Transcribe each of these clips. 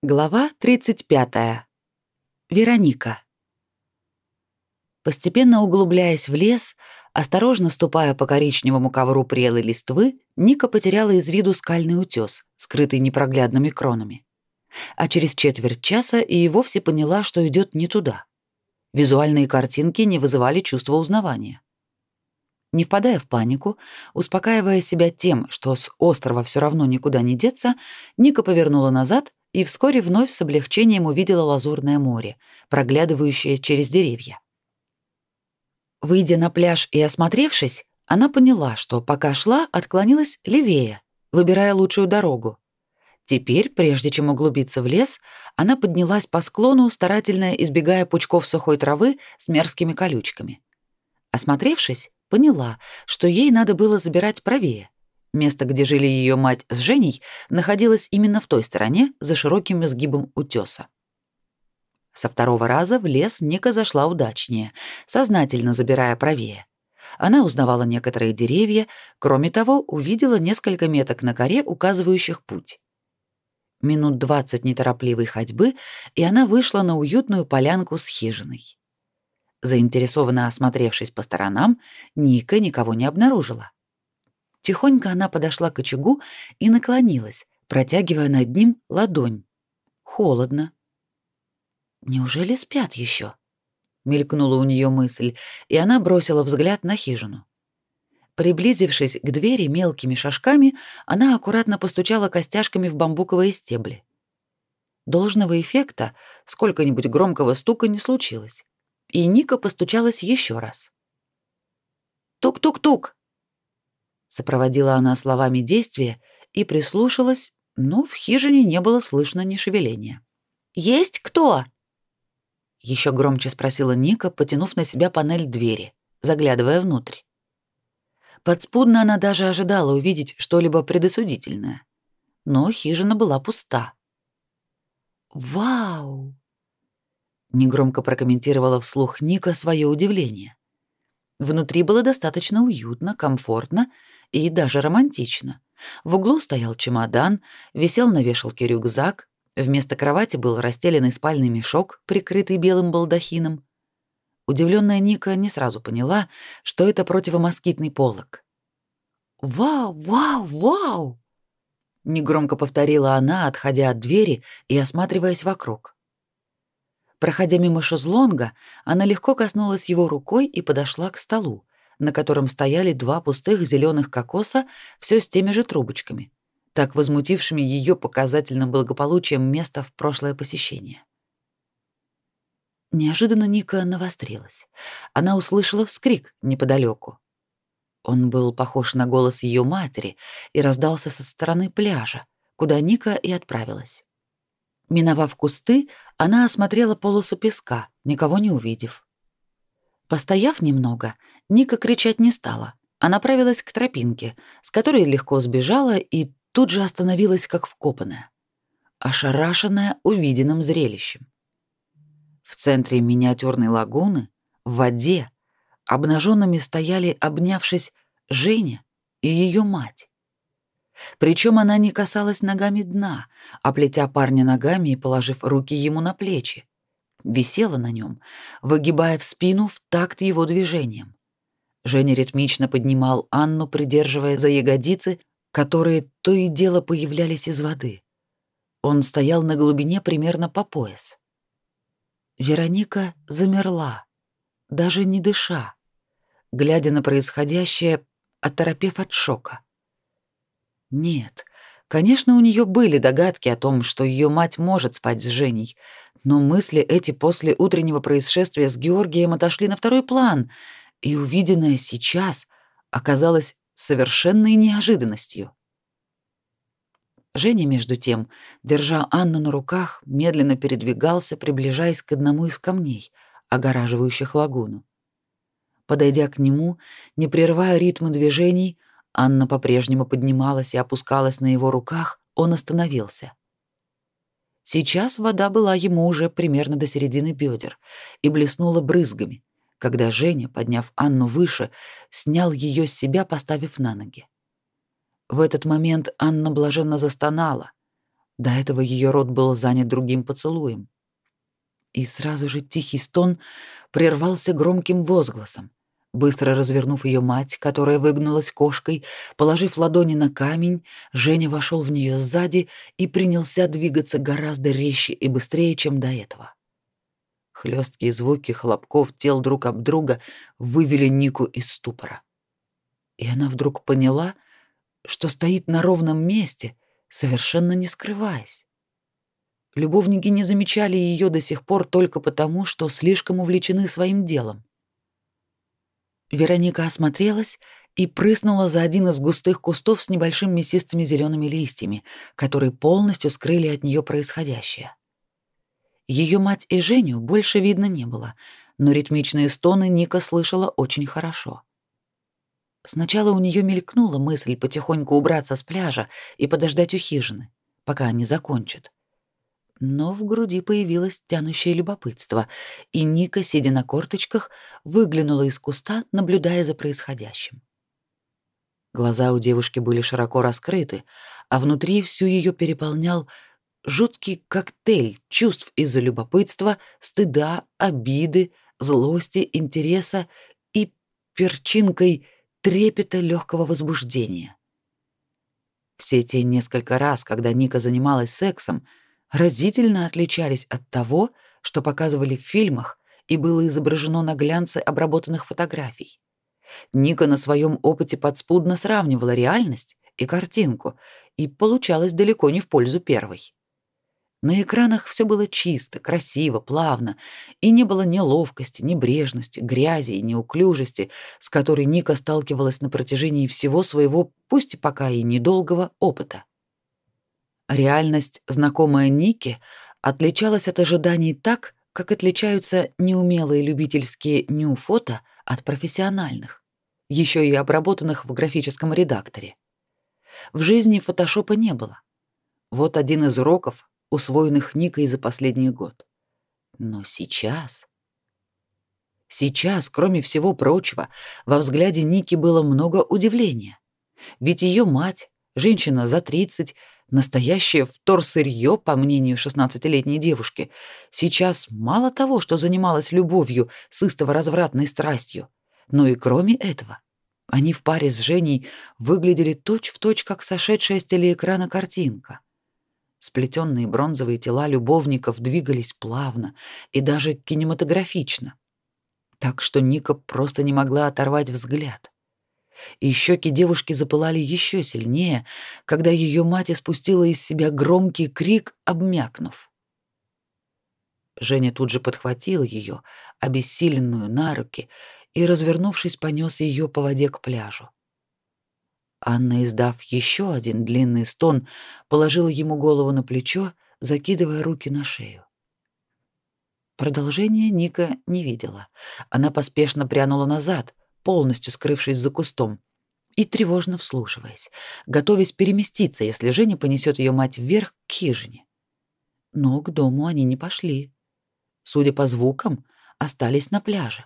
Глава 35. Вероника. Постепенно углубляясь в лес, осторожно ступая по коричневому ковру прелой листвы, Ника потеряла из виду скальный утес, скрытый непроглядными кронами. А через четверть часа и вовсе поняла, что идет не туда. Визуальные картинки не вызывали чувства узнавания. Не впадая в панику, успокаивая себя тем, что с острова все равно никуда не деться, Ника повернула назад и вскоре вновь с облегчением увидела лазурное море, проглядывающее через деревья. Выйдя на пляж и осмотревшись, она поняла, что пока шла, отклонилась левее, выбирая лучшую дорогу. Теперь, прежде чем углубиться в лес, она поднялась по склону, старательно избегая пучков сухой травы с мерзкими колючками. Осмотревшись, поняла, что ей надо было забирать правее. Место, где жили ее мать с Женей, находилось именно в той стороне, за широким изгибом утеса. Со второго раза в лес Ника зашла удачнее, сознательно забирая правее. Она узнавала некоторые деревья, кроме того, увидела несколько меток на коре, указывающих путь. Минут двадцать неторопливой ходьбы, и она вышла на уютную полянку с хижиной. Заинтересованно осмотревшись по сторонам, Ника никого не обнаружила. Тихонько она подошла к очагу и наклонилась, протягивая над ним ладонь. Холодно. Неужели спят еще? Мелькнула у нее мысль, и она бросила взгляд на хижину. Приблизившись к двери мелкими шажками, она аккуратно постучала костяшками в бамбуковые стебли. Должного эффекта, сколько-нибудь громкого стука не случилось. И Ника постучалась еще раз. «Тук-тук-тук!» Сопроводила она словами действия и прислушалась, но в хижине не было слышно ни шевеления. «Есть кто?» Еще громче спросила Ника, потянув на себя панель двери, заглядывая внутрь. Подспудно она даже ожидала увидеть что-либо предосудительное. Но хижина была пуста. «Вау!» Негромко прокомментировала вслух Ника свое удивление. Внутри было достаточно уютно, комфортно и даже романтично. В углу стоял чемодан, висел на вешалке рюкзак, вместо кровати был расстеленный спальный мешок, прикрытый белым балдахином. Удивленная Ника не сразу поняла, что это противомоскитный полог. «Вау, вау, вау!» Негромко повторила она, отходя от двери и осматриваясь вокруг. Проходя мимо шезлонга, она легко коснулась его рукой и подошла к столу, на котором стояли два пустых зеленых кокоса, все с теми же трубочками, так возмутившими ее показательным благополучием места в прошлое посещение. Неожиданно Ника навострилась. Она услышала вскрик неподалеку. Он был похож на голос ее матери и раздался со стороны пляжа, куда Ника и отправилась. Миновав кусты, она осмотрела полосу песка, никого не увидев. Постояв немного, Ника кричать не стала, а направилась к тропинке, с которой легко сбежала и тут же остановилась как вкопанная, ошарашенная увиденным зрелищем. В центре миниатюрной лагуны, в воде, обнаженными стояли, обнявшись, Женя и ее мать. Причем она не касалась ногами дна, оплетя парня ногами и положив руки ему на плечи. Висела на нем, выгибая в спину в такт его движением. Женя ритмично поднимал Анну, придерживая за ягодицы, которые то и дело появлялись из воды. Он стоял на глубине примерно по пояс. Вероника замерла, даже не дыша, глядя на происходящее, оторопев от шока. Нет, конечно, у нее были догадки о том, что ее мать может спать с Женей, но мысли эти после утреннего происшествия с Георгием отошли на второй план, и увиденное сейчас оказалось совершенной неожиданностью. Женя, между тем, держа Анну на руках, медленно передвигался, приближаясь к одному из камней, огораживающих лагуну. Подойдя к нему, не прерывая ритма движений, Анна по-прежнему поднималась и опускалась на его руках, он остановился. Сейчас вода была ему уже примерно до середины бедер и блеснула брызгами, когда Женя, подняв Анну выше, снял ее с себя, поставив на ноги. В этот момент Анна блаженно застонала. До этого ее рот был занят другим поцелуем. И сразу же тихий стон прервался громким возгласом. Быстро развернув ее мать, которая выгнулась кошкой, положив ладони на камень, Женя вошел в нее сзади и принялся двигаться гораздо резче и быстрее, чем до этого. Хлесткие звуки хлопков тел друг об друга вывели Нику из ступора. И она вдруг поняла, что стоит на ровном месте, совершенно не скрываясь. Любовники не замечали ее до сих пор только потому, что слишком увлечены своим делом. Вероника осмотрелась и прыснула за один из густых кустов с небольшими мясистыми зелеными листьями, которые полностью скрыли от нее происходящее. Ее мать и Женю больше видно не было, но ритмичные стоны Ника слышала очень хорошо. Сначала у нее мелькнула мысль потихоньку убраться с пляжа и подождать у хижины, пока они закончат но в груди появилось тянущее любопытство, и Ника, сидя на корточках, выглянула из куста, наблюдая за происходящим. Глаза у девушки были широко раскрыты, а внутри всю ее переполнял жуткий коктейль чувств из-за любопытства, стыда, обиды, злости, интереса и перчинкой трепета легкого возбуждения. Все те несколько раз, когда Ника занималась сексом, разительно отличались от того, что показывали в фильмах и было изображено на глянце обработанных фотографий. Ника на своем опыте подспудно сравнивала реальность и картинку, и получалось далеко не в пользу первой. На экранах все было чисто, красиво, плавно, и не было ни ловкости, ни брежности, грязи и неуклюжести, с которой Ника сталкивалась на протяжении всего своего, пусть и пока и недолгого, опыта. Реальность, знакомая Нике, отличалась от ожиданий так, как отличаются неумелые любительские ню-фото от профессиональных, еще и обработанных в графическом редакторе. В жизни фотошопа не было. Вот один из уроков, усвоенных Никой за последний год. Но сейчас... Сейчас, кроме всего прочего, во взгляде Ники было много удивления. Ведь ее мать, женщина за 30, Настоящее вторсырье, по мнению шестнадцатилетней девушки, сейчас мало того, что занималась любовью с истово-развратной страстью, но и кроме этого, они в паре с Женей выглядели точь-в-точь, как сошедшая с телеэкрана картинка. Сплетенные бронзовые тела любовников двигались плавно и даже кинематографично, так что Ника просто не могла оторвать взгляд и щеки девушки запылали еще сильнее, когда ее мать испустила из себя громкий крик, обмякнув. Женя тут же подхватил ее, обессиленную, на руки и, развернувшись, понес ее по воде к пляжу. Анна, издав еще один длинный стон, положила ему голову на плечо, закидывая руки на шею. Продолжения Ника не видела. Она поспешно прянула назад, полностью скрывшись за кустом, и тревожно вслушиваясь, готовясь переместиться, если Женя понесет ее мать вверх к хижине. Но к дому они не пошли. Судя по звукам, остались на пляже.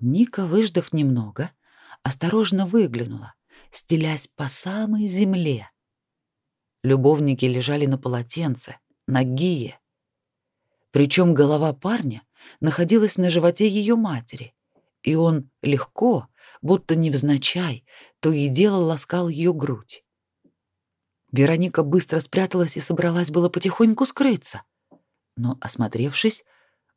Ника, выждав немного, осторожно выглянула, стелясь по самой земле. Любовники лежали на полотенце, нагие. Причем голова парня находилась на животе ее матери, и он легко, будто невзначай, то и дело ласкал ее грудь. Вероника быстро спряталась и собралась было потихоньку скрыться, но, осмотревшись,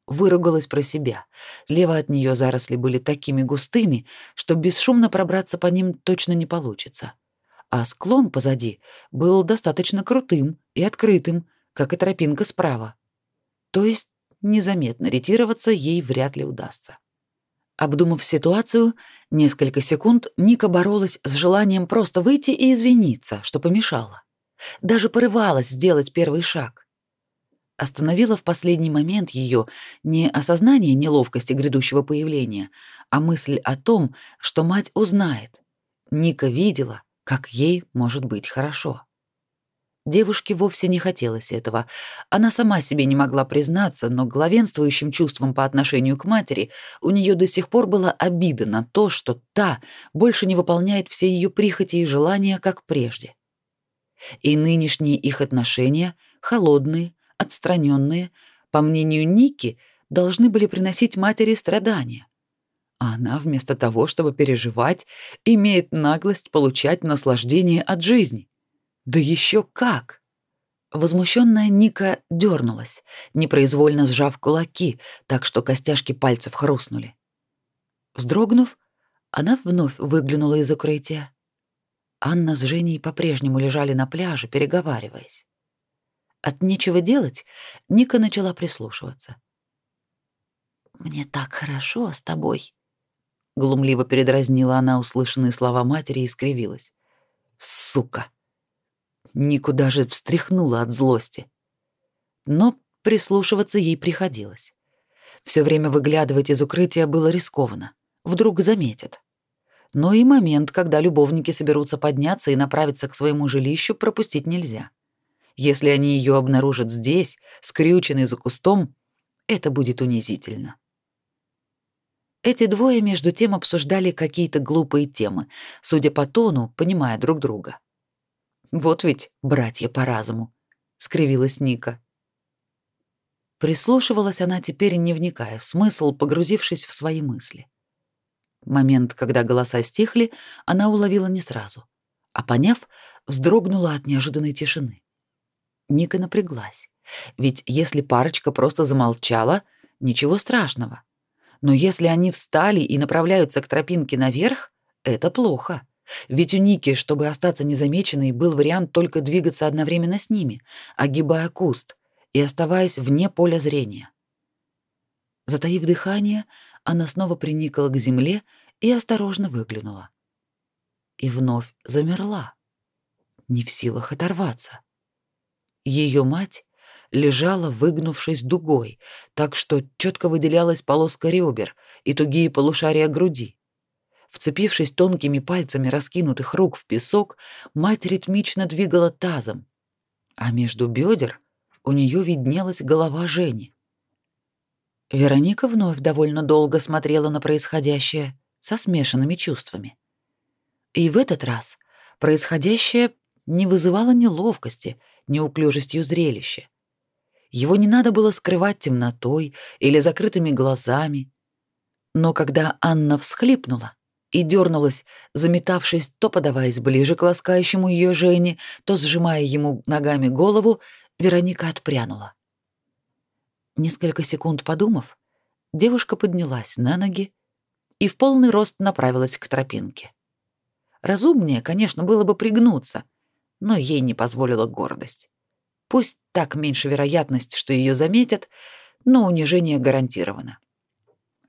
выругалась про себя. Слева от нее заросли были такими густыми, что бесшумно пробраться по ним точно не получится. А склон позади был достаточно крутым и открытым, как и тропинка справа. То есть незаметно ретироваться ей вряд ли удастся. Обдумав ситуацию, несколько секунд Ника боролась с желанием просто выйти и извиниться, что помешала. Даже порывалась сделать первый шаг. Остановила в последний момент ее не осознание неловкости грядущего появления, а мысль о том, что мать узнает. Ника видела, как ей может быть хорошо. Девушке вовсе не хотелось этого. Она сама себе не могла признаться, но главенствующим чувством по отношению к матери у нее до сих пор была обида на то, что та больше не выполняет все ее прихоти и желания, как прежде. И нынешние их отношения, холодные, отстраненные, по мнению Ники, должны были приносить матери страдания. А она вместо того, чтобы переживать, имеет наглость получать наслаждение от жизни. Да еще как! Возмущенная Ника дернулась, непроизвольно сжав кулаки, так что костяшки пальцев хрустнули. Вздрогнув, она вновь выглянула из укрытия. Анна с Женей по-прежнему лежали на пляже, переговариваясь. От нечего делать Ника начала прислушиваться. «Мне так хорошо с тобой», — глумливо передразнила она услышанные слова матери и скривилась. «Сука!» Нику даже встряхнула от злости. Но прислушиваться ей приходилось. Все время выглядывать из укрытия было рискованно. Вдруг заметят. Но и момент, когда любовники соберутся подняться и направиться к своему жилищу, пропустить нельзя. Если они ее обнаружат здесь, скрюченной за кустом, это будет унизительно. Эти двое между тем обсуждали какие-то глупые темы, судя по тону, понимая друг друга. Вот ведь братья по разуму, скривилась Ника. Прислушивалась она теперь, не вникая в смысл, погрузившись в свои мысли. Момент, когда голоса стихли, она уловила не сразу, а поняв, вздрогнула от неожиданной тишины. Ника напряглась. Ведь если парочка просто замолчала, ничего страшного. Но если они встали и направляются к тропинке наверх, это плохо. Ведь у Ники, чтобы остаться незамеченной, был вариант только двигаться одновременно с ними, огибая куст и оставаясь вне поля зрения. Затаив дыхание, она снова приникла к земле и осторожно выглянула. И вновь замерла, не в силах оторваться. Ее мать лежала, выгнувшись дугой, так что четко выделялась полоска ребер и тугие полушария груди. Вцепившись тонкими пальцами раскинутых рук в песок, мать ритмично двигала тазом, а между бедер у нее виднелась голова Жени. Вероника вновь довольно долго смотрела на происходящее со смешанными чувствами. И в этот раз происходящее не вызывало неловкости, неуклюжестью зрелища. Его не надо было скрывать темнотой или закрытыми глазами. Но когда Анна всхлипнула и дернулась, заметавшись, то подаваясь ближе к ласкающему ее Жене, то сжимая ему ногами голову, Вероника отпрянула. Несколько секунд подумав, девушка поднялась на ноги и в полный рост направилась к тропинке. Разумнее, конечно, было бы пригнуться, но ей не позволила гордость. Пусть так меньше вероятность, что ее заметят, но унижение гарантировано.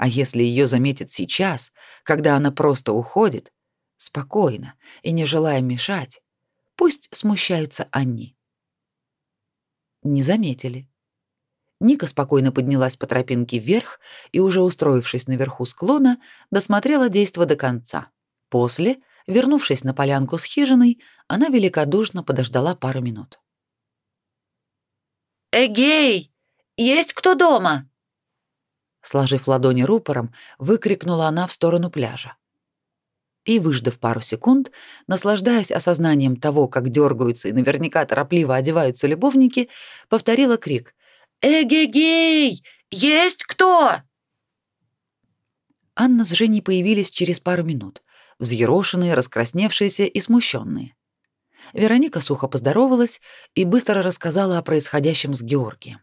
А если ее заметят сейчас, когда она просто уходит, спокойно и не желая мешать, пусть смущаются они. Не заметили. Ника спокойно поднялась по тропинке вверх и, уже устроившись наверху склона, досмотрела действо до конца. После, вернувшись на полянку с хижиной, она великодушно подождала пару минут. «Эгей! Есть кто дома?» Сложив ладони рупором, выкрикнула она в сторону пляжа. И, выждав пару секунд, наслаждаясь осознанием того, как дергаются и наверняка торопливо одеваются любовники, повторила крик «Эгегей! Есть кто?» Анна с Женей появились через пару минут, взъерошенные, раскрасневшиеся и смущенные. Вероника сухо поздоровалась и быстро рассказала о происходящем с Георгием.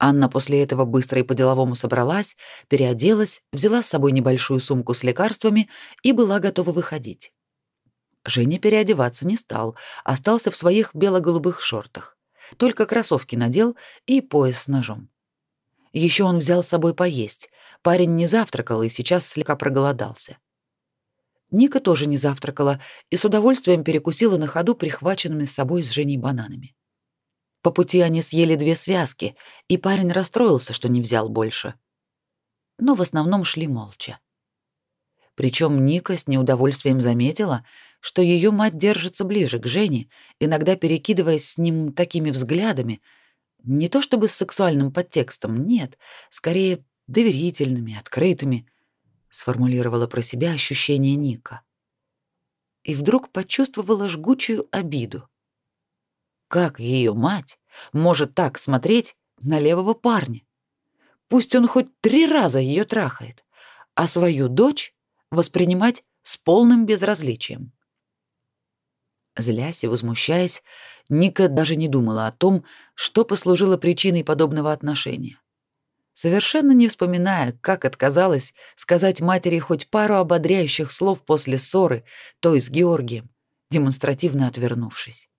Анна после этого быстро и по-деловому собралась, переоделась, взяла с собой небольшую сумку с лекарствами и была готова выходить. Женя переодеваться не стал, остался в своих бело-голубых шортах только кроссовки надел и пояс с ножом. Еще он взял с собой поесть. Парень не завтракал и сейчас слегка проголодался. Ника тоже не завтракала и с удовольствием перекусила на ходу прихваченными с собой с Женей бананами. По пути они съели две связки, и парень расстроился, что не взял больше. Но в основном шли молча. Причем Ника с неудовольствием заметила, что ее мать держится ближе к Жене, иногда перекидываясь с ним такими взглядами, не то чтобы с сексуальным подтекстом, нет, скорее доверительными, открытыми, сформулировала про себя ощущение Ника. И вдруг почувствовала жгучую обиду. Как ее мать может так смотреть на левого парня? Пусть он хоть три раза ее трахает, а свою дочь воспринимать с полным безразличием. Злясь и возмущаясь, Ника даже не думала о том, что послужило причиной подобного отношения. Совершенно не вспоминая, как отказалась сказать матери хоть пару ободряющих слов после ссоры, той с Георгием, демонстративно отвернувшись.